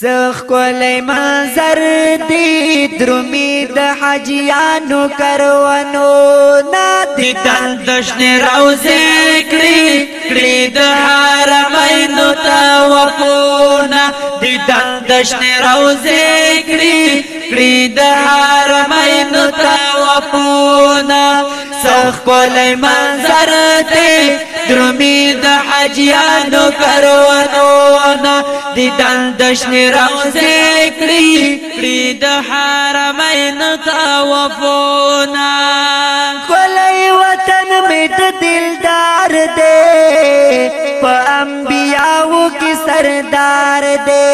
سخ کولې منظر دې درومي د حجیانو کروانو ندی دندشن روزې کړې کړې د حرمینو تا وپونا دې دندشن روزې کړې کړې د حرمینو تا وپونا سخ کولې منظر دې درومي د حجیانو کرو دیدن دشن روزی کری کری د حرمین توافونا کلی وطن می دل دار دے په انبیاو کی سردار دے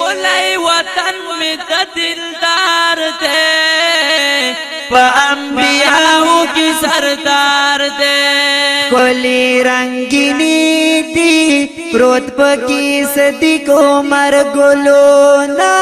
کلی وطن می دل دار دے په انبیاو کی سردار دے کلی رنگی نیتی پروت پکی صدیق عمر گلونا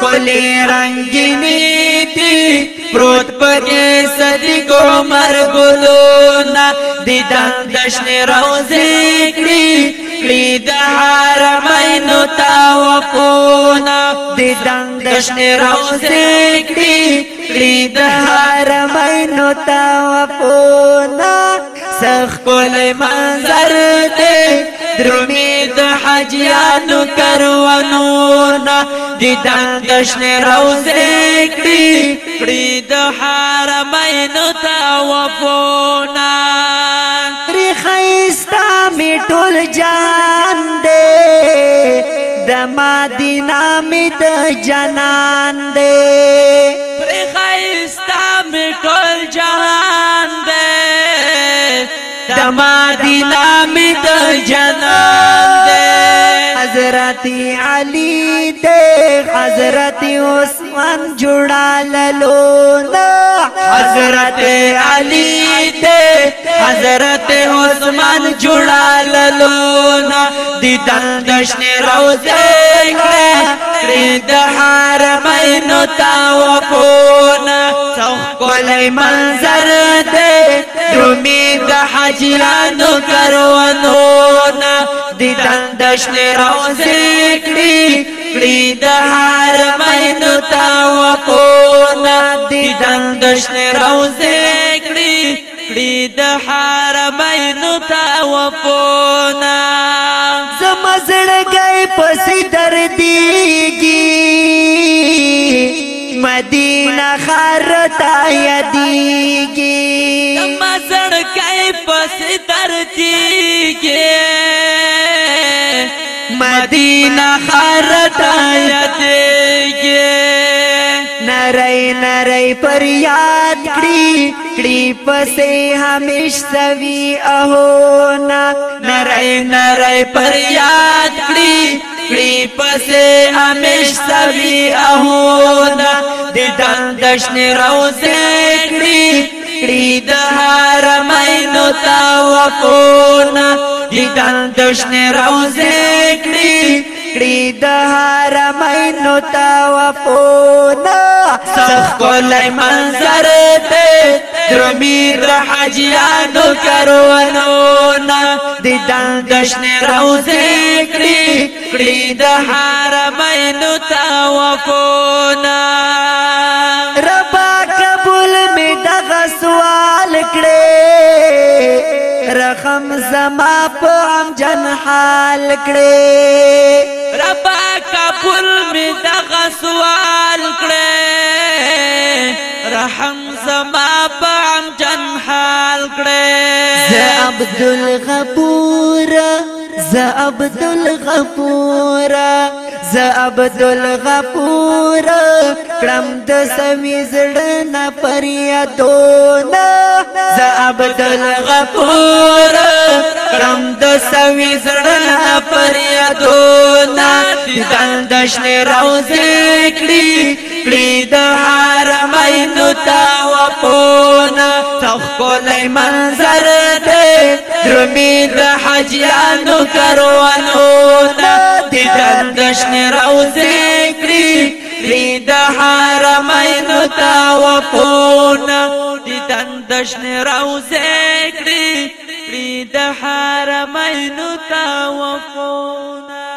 کلی رنگینی تی پروت پکی صدیق عمر گلونا دیدن دشن روزی کلی کلی ده حرمینو تاوپونا دیدن دشن روزی کلی کلی ده حرمینو تاوپونا سخ کل منظر تی درمی د حجیانو کروانونا دیدن دشن روزه کڑی کڑی د حرمینو توافونا ری خیستا می ټول جان دے د مدینه می د جنان دے مدینہ می د جنان دے حضرت علی دے حضرت عثمان جوړا للو حضرت علی دے حضرت عثمان جوړا للو نا دیدن دشن روزه کړه د حرمینو تا وفو ښکلی منظر دی دومی د حجیانو کروانونه دیدن د شنې روزې کړي کړي د حرمینو توقونه دیدن د شنې روزې کړي کړي د حرمینو توقونه نه خر تا یدیږي تم سړکای پس درتیږي مدینه خر تا یدیږي نری نری پر یاد کړي کړي پسې همیش سوي اهو نا نری نری پر یاد کړي کړي پسې همیش سوي اهو دن دشن روزه کړي کړي د حرمینو توافونا دی دن دشن روزه کړي کړي د حرمینو توافونا سخ کولای منظر ته درمی حجیانو کرونونا دی دن دشن روزه کړي کړي د حرمینو توافونا غم زما په ام جن حال کړې رب کفل می دغه سوال کړې رحم زما په ام جن حال کړې ز عبد الغفور ز عبد الغفور ز عبد الغفور کړم د سمي زړه پریادونه ز عبد الغفور کړم د سمي زړه پریادونه دندش نه روزه کړی کړی د حرمینو تا وپونه تخ کولای منظر درمی د حجیانو دیدن دشن رو زکری کری لید حرمینو تا وپونا دیدن دشن رو زکری کری لید حرمینو تا وپونا